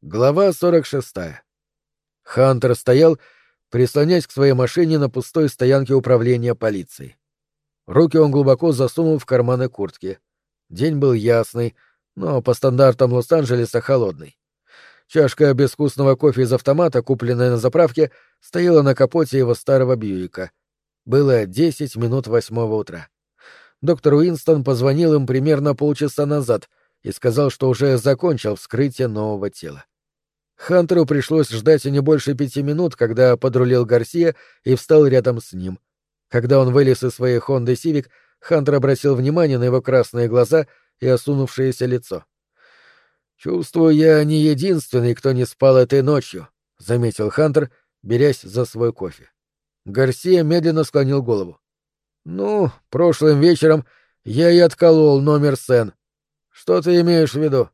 Глава 46. Хантер стоял, прислонясь к своей машине на пустой стоянке управления полицией. Руки он глубоко засунул в карманы куртки. День был ясный, но по стандартам Лос-Анджелеса холодный. Чашка безвкусного кофе из автомата, купленная на заправке, стояла на капоте его старого Бьюика. Было десять минут восьмого утра. Доктор Уинстон позвонил им примерно полчаса назад и сказал, что уже закончил вскрытие нового тела. Хантеру пришлось ждать не больше пяти минут, когда подрулил Гарсия и встал рядом с ним. Когда он вылез из своей Хонды Сивик, Хантер обратил внимание на его красные глаза и осунувшееся лицо. «Чувствую, я не единственный, кто не спал этой ночью», — заметил Хантер, берясь за свой кофе. Гарсия медленно склонил голову. «Ну, прошлым вечером я и отколол номер Сен. Что ты имеешь в виду?»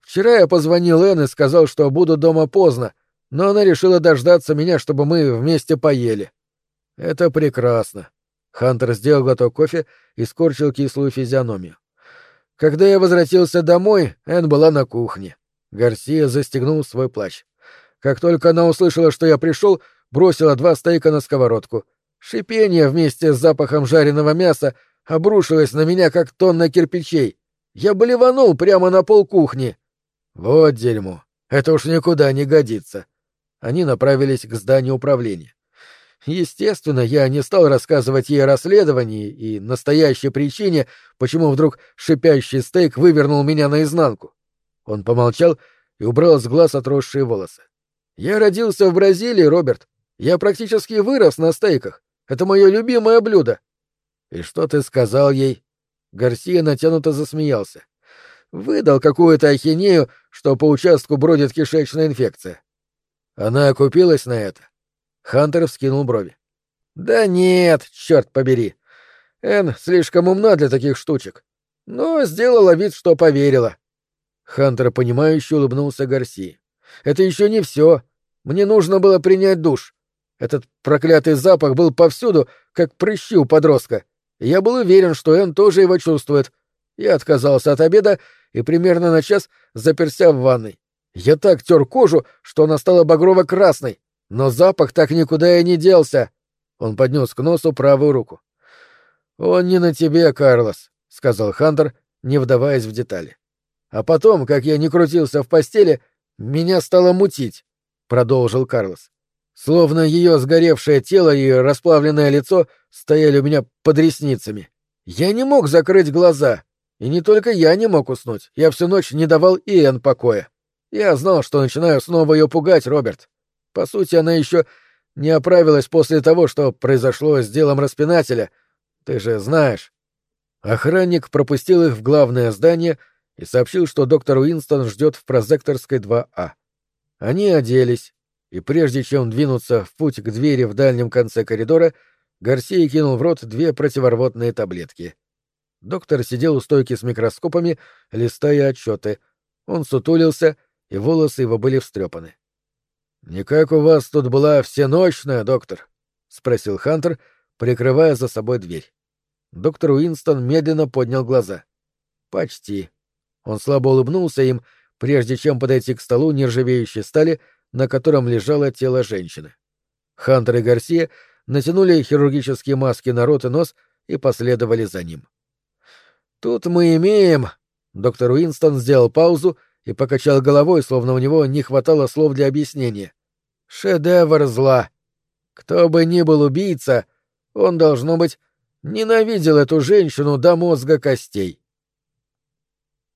Вчера я позвонил Энн и сказал, что буду дома поздно, но она решила дождаться меня, чтобы мы вместе поели. Это прекрасно. Хантер сделал глоток кофе и скорчил кислую физиономию. Когда я возвратился домой, Энн была на кухне. Гарсия застегнул свой плащ. Как только она услышала, что я пришел, бросила два стейка на сковородку. Шипение вместе с запахом жареного мяса обрушилось на меня, как тонна кирпичей. Я блеванул прямо на пол кухни. Вот дерьмо. Это уж никуда не годится. Они направились к зданию управления. Естественно, я не стал рассказывать ей о расследовании и настоящей причине, почему вдруг шипящий стейк вывернул меня наизнанку. Он помолчал и убрал с глаз отросшие волосы. «Я родился в Бразилии, Роберт. Я практически вырос на стейках. Это мое любимое блюдо». «И что ты сказал ей?» Гарсия натянуто засмеялся выдал какую-то ахинею, что по участку бродит кишечная инфекция. Она окупилась на это. Хантер вскинул брови. Да нет, черт побери. Эн слишком умна для таких штучек. Но сделала вид, что поверила. Хантер, понимающе улыбнулся Гарси. Это еще не все. Мне нужно было принять душ. Этот проклятый запах был повсюду, как прыщи у подростка. Я был уверен, что Эн тоже его чувствует. Я отказался от обеда и примерно на час заперся в ванной. Я так тер кожу, что она стала багрово-красной, но запах так никуда и не делся. Он поднес к носу правую руку. «Он не на тебе, Карлос», — сказал Хантер, не вдаваясь в детали. «А потом, как я не крутился в постели, меня стало мутить», — продолжил Карлос. Словно ее сгоревшее тело и расплавленное лицо стояли у меня под ресницами. Я не мог закрыть глаза, и не только я не мог уснуть, я всю ночь не давал Иэн покоя. Я знал, что начинаю снова ее пугать, Роберт. По сути, она еще не оправилась после того, что произошло с делом распинателя. Ты же знаешь. Охранник пропустил их в главное здание и сообщил, что доктор Уинстон ждет в прозекторской 2А. Они оделись, и прежде чем двинуться в путь к двери в дальнем конце коридора, Гарсия кинул в рот две противорвотные таблетки — Доктор сидел у стойки с микроскопами, листая отчеты. Он сутулился, и волосы его были встрепаны. «Не как у вас тут была всеночная, доктор?» — спросил Хантер, прикрывая за собой дверь. Доктор Уинстон медленно поднял глаза. «Почти». Он слабо улыбнулся им, прежде чем подойти к столу нержавеющей стали, на котором лежало тело женщины. Хантер и Гарсия натянули хирургические маски на рот и нос и последовали за ним. Тут мы имеем... Доктор Уинстон сделал паузу и покачал головой, словно у него не хватало слов для объяснения. Шедевр зла. Кто бы ни был убийца, он, должно быть, ненавидел эту женщину до мозга костей.